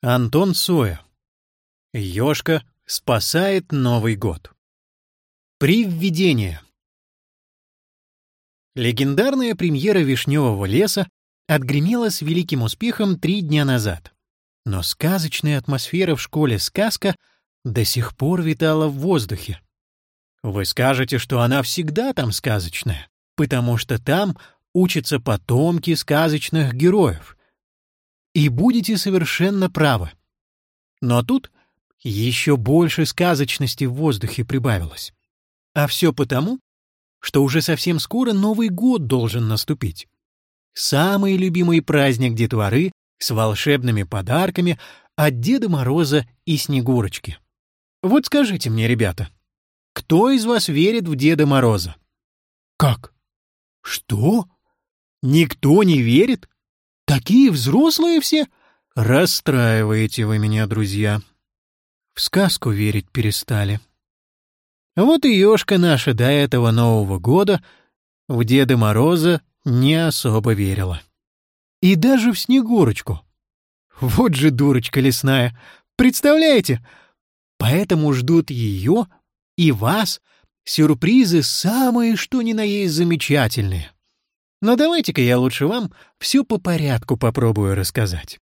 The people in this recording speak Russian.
Антон Соя. Ёшка спасает Новый год. Привведение. Легендарная премьера «Вишневого леса» отгремела с великим успехом три дня назад. Но сказочная атмосфера в школе «Сказка» до сих пор витала в воздухе. Вы скажете, что она всегда там сказочная, потому что там учатся потомки сказочных героев — и будете совершенно правы. Но тут еще больше сказочности в воздухе прибавилось. А все потому, что уже совсем скоро Новый год должен наступить. Самый любимый праздник детворы с волшебными подарками от Деда Мороза и Снегурочки. Вот скажите мне, ребята, кто из вас верит в Деда Мороза? Как? Что? Никто не верит? Такие взрослые все? Расстраиваете вы меня, друзья. В сказку верить перестали. Вот и ёшка наша до этого Нового года в Деда Мороза не особо верила. И даже в Снегурочку. Вот же дурочка лесная. Представляете? Поэтому ждут ее и вас сюрпризы самые что ни на есть замечательные. Но давайте-ка я лучше вам все по порядку попробую рассказать.